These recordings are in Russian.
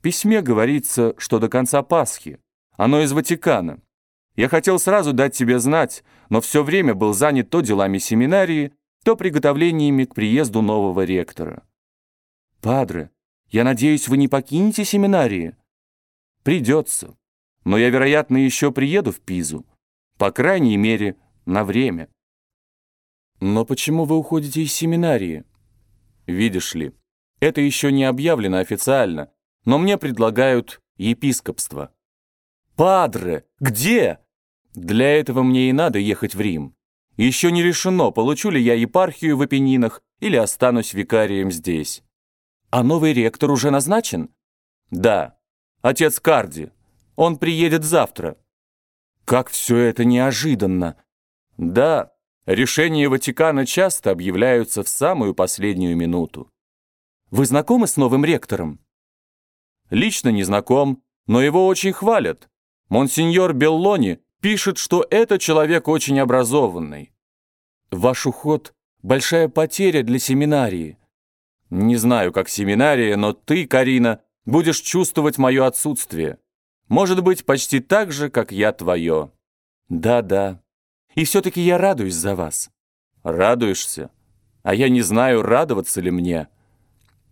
Письме говорится, что до конца Пасхи. Оно из Ватикана. Я хотел сразу дать тебе знать, но все время был занят то делами семинарии, то приготовлениями к приезду нового ректора. Падре, я надеюсь, вы не покинете семинарии? Придется. Но я, вероятно, еще приеду в Пизу. По крайней мере, на время. Но почему вы уходите из семинарии? Видишь ли, это еще не объявлено официально, но мне предлагают епископство. Падре, где? Для этого мне и надо ехать в Рим. Еще не решено, получу ли я епархию в Апеннинах или останусь викарием здесь. А новый ректор уже назначен? Да, отец Карди. Он приедет завтра. Как все это неожиданно. Да, решения Ватикана часто объявляются в самую последнюю минуту. Вы знакомы с новым ректором? Лично не знаком, но его очень хвалят. Монсеньор Беллони пишет, что это человек очень образованный. Ваш уход — большая потеря для семинарии. Не знаю, как семинария, но ты, Карина, будешь чувствовать мое отсутствие. Может быть, почти так же, как я твое. Да-да. И все-таки я радуюсь за вас. Радуешься? А я не знаю, радоваться ли мне.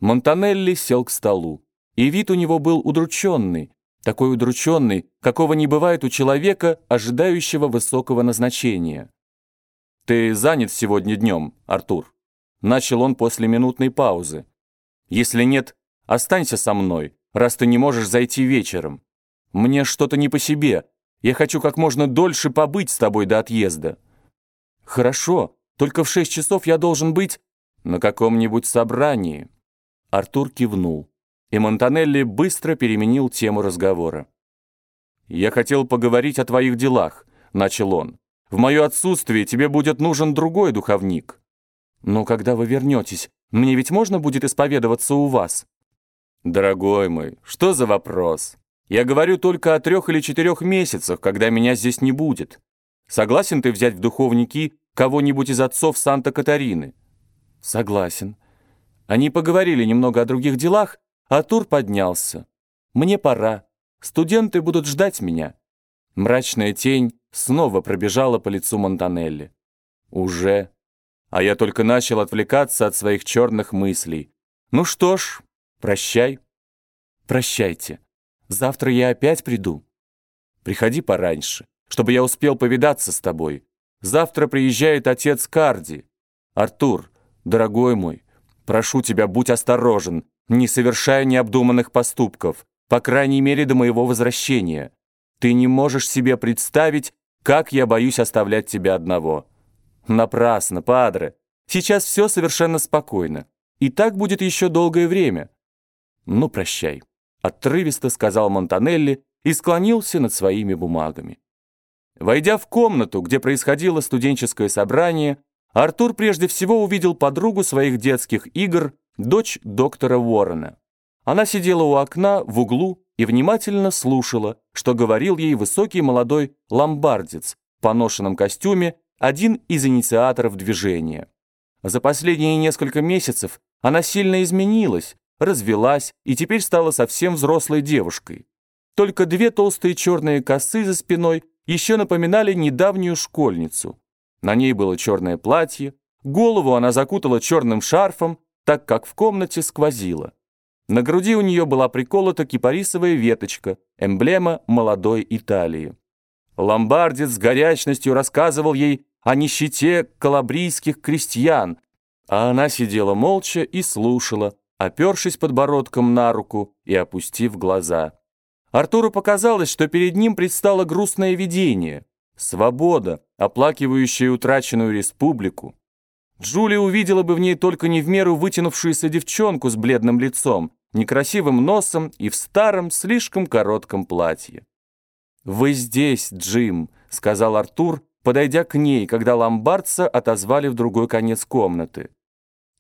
Монтанелли сел к столу, и вид у него был удрученный, такой удрученный, какого не бывает у человека, ожидающего высокого назначения. «Ты занят сегодня днем, Артур?» Начал он после минутной паузы. «Если нет, останься со мной, раз ты не можешь зайти вечером. Мне что-то не по себе. Я хочу как можно дольше побыть с тобой до отъезда». «Хорошо, только в шесть часов я должен быть на каком-нибудь собрании». Артур кивнул и Монтанелли быстро переменил тему разговора. «Я хотел поговорить о твоих делах», — начал он. «В мое отсутствие тебе будет нужен другой духовник». «Но когда вы вернетесь, мне ведь можно будет исповедоваться у вас?» «Дорогой мой, что за вопрос? Я говорю только о трех или четырех месяцах, когда меня здесь не будет. Согласен ты взять в духовники кого-нибудь из отцов Санта-Катарины?» «Согласен». Они поговорили немного о других делах, Артур поднялся. «Мне пора. Студенты будут ждать меня». Мрачная тень снова пробежала по лицу Монтанелли. «Уже. А я только начал отвлекаться от своих черных мыслей. Ну что ж, прощай». «Прощайте. Завтра я опять приду. Приходи пораньше, чтобы я успел повидаться с тобой. Завтра приезжает отец Карди. Артур, дорогой мой, прошу тебя, будь осторожен, не совершая необдуманных поступков, по крайней мере до моего возвращения. Ты не можешь себе представить, как я боюсь оставлять тебя одного. Напрасно, падре. Сейчас все совершенно спокойно. И так будет еще долгое время. Ну, прощай, отрывисто сказал Монтанелли и склонился над своими бумагами. Войдя в комнату, где происходило студенческое собрание, Артур прежде всего увидел подругу своих детских игр дочь доктора Уоррена. Она сидела у окна в углу и внимательно слушала, что говорил ей высокий молодой ломбардец в поношенном костюме, один из инициаторов движения. За последние несколько месяцев она сильно изменилась, развелась и теперь стала совсем взрослой девушкой. Только две толстые черные косы за спиной еще напоминали недавнюю школьницу. На ней было черное платье, голову она закутала черным шарфом, так как в комнате сквозило. На груди у нее была приколота кипарисовая веточка, эмблема молодой Италии. Ломбардец с горячностью рассказывал ей о нищете калабрийских крестьян, а она сидела молча и слушала, опершись подбородком на руку и опустив глаза. Артуру показалось, что перед ним предстало грустное видение. Свобода, оплакивающая утраченную республику, Джулия увидела бы в ней только не в меру вытянувшуюся девчонку с бледным лицом, некрасивым носом и в старом, слишком коротком платье. «Вы здесь, Джим», — сказал Артур, подойдя к ней, когда ломбардца отозвали в другой конец комнаты.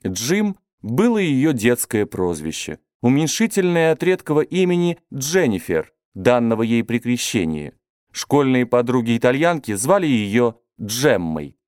Джим было ее детское прозвище, уменьшительное от редкого имени Дженнифер, данного ей при крещении. Школьные подруги-итальянки звали ее Джеммой.